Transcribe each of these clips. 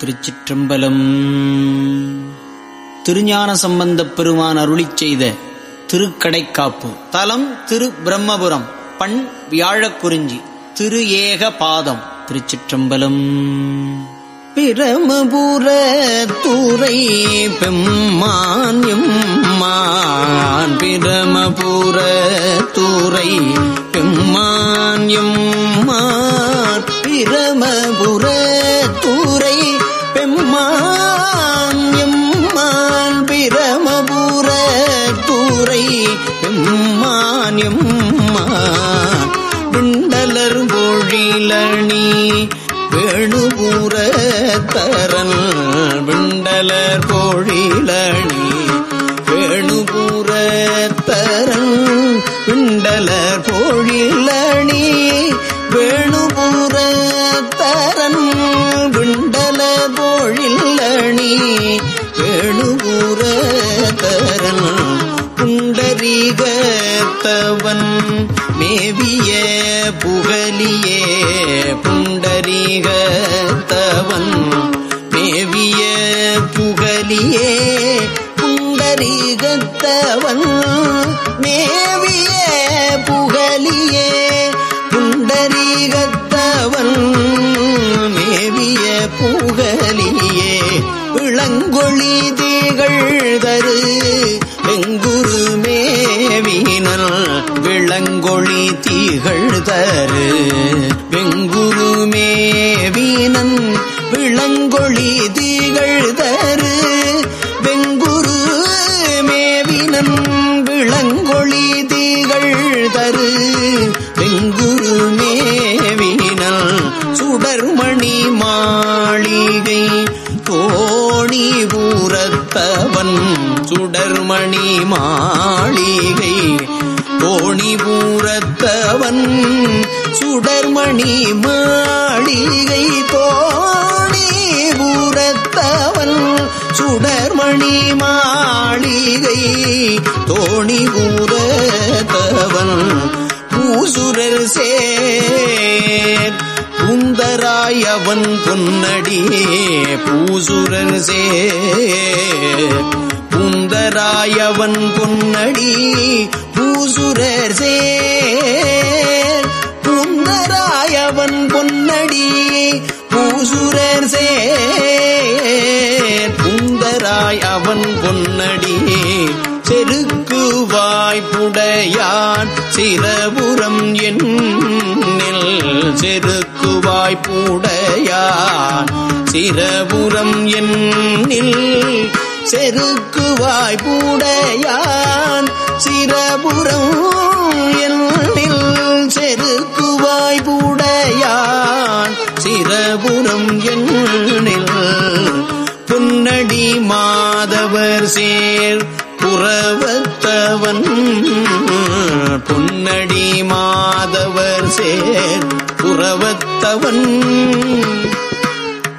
திருச்சிற்றம்பலம். திருஞான சம்பந்தப் பெருமான் அருளி செய்த திருக்கடைக்காப்பு. தலம் திரு பிரம்மபுரம் பண் வியாழக்குறிஞ்சி திரு ஏக பாதம் திருச்சிற்றம்பலம். பிரமபுர தூரை பெம்மான் எம்மா பெம்மான் எம்மான் பிரமபுர தூரை பெம்மான் எம்மான் விண்டலர் பொழிலணி வேணுபூர தரன் விண்டலர் பொழிலணி வேணுபூர தரன் விண்டலர் புண்டரீகத்தவன் மேவிய புகலியே புண்டரீகத்தவன் மேவிய புகலியே புண்டரீகத்தவன் மேவிய புகலியே புண்டரீகத்தவன் மேவிய புகலியே விளங்கொழி தீகள் தரு விளங்கொழி தீகள் தரு. வெங்குருமே வீணன் விளங்கொழி தீகள் தரு. வெங்குரு மேவினன் விளங்கொழி தீகள் தரு. வெங்குரு மேவினல் சுடர்மணி மாளிகை தோணி பூரத்தவன் சுடர்மணி மாளிகை தோணி பூரத்தவன் சுடர்மணி மாளிகை தோணி பூரத்தவன் சுடர்மணி மாளிகை தோணி பூரத்தவன் பூசுரர் சேர். பூந்தராய் பொன்னடி பொன்னடியே பூசுரர் சேர். பூந்தராய் பொன்னடி பூசுரர் சேர். புந்தராயவன் பொன்னடி பூசுரர் சேர். புந்தராய் அவன் பொன்னடி செருக்கு வாய்ப்புடையான் சிரபுரம் என்னில் செருக்கு வாய்ப்புடையான் சிரபுரம் என்னில் செருக்குவாய் பூடையான் சிரபுரம் என்னில் செருக்குவாய் பூடையான் சிரபுரம் எண்ணில் புன்னடி மாதவர் சேர் புறவத்தவன் புன்னடி மாதவர் சேர் புறவத்தவன்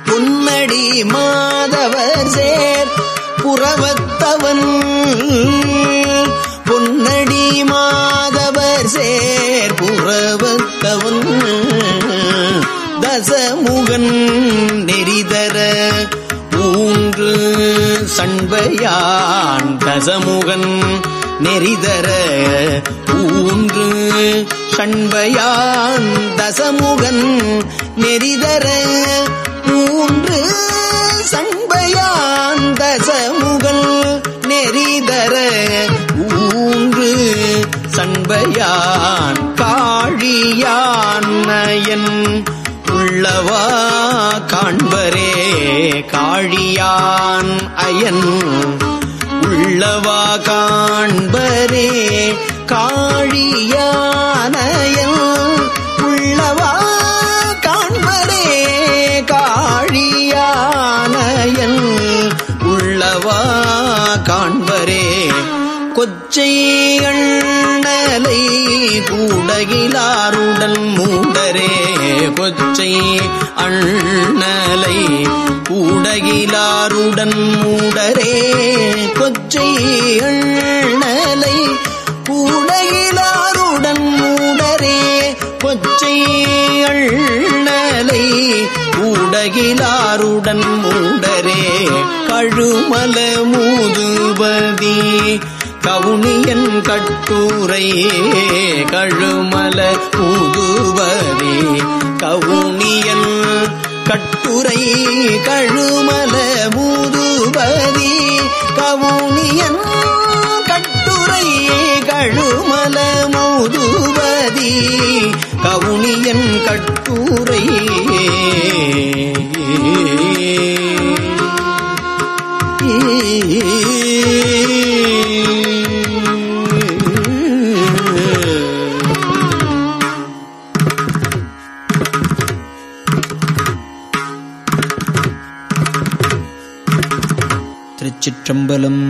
புன்னடி மாதவர் சேர் புறவத்தவன். பொன்னடி மாதவர் சேர் புறவத்தவன். தசமுகன் நெறிதர ஊன்று சண்பையான் தசமுகன் நெறிதர ஊன்று சண்பையான் தசமுகன் நெறிதர மூன்று சண்பையான் சமுகல் நெறிதர ஊன்று சண்பையான் காழியான் உள்ளவா காண்பரே காழியான் அயன் உள்ளவா காண்பரே காழியா காண்பரே கொச்சை அண்ணலை கூடகிலாருடன் மூடரே கொச்சை அண்ணலை கூடகிலாருடன் மூடரே கொச்சை அண்ணலை கூடகிலாருடன் மூடரே கொச்சை அண்ணலை கூடகிலாருடன் மூடரே. கழுமல மூதுபதி கவுனியன் கட்டுரை கழுமல மூதுபதி கவுனியன் கட்டுரை கழுமல மூதுபதி கவுனியன் கட்டுரை கழுமல மூதுபதி கவுனியன் கட்டுரை திருச்சிற்றம்பலம்.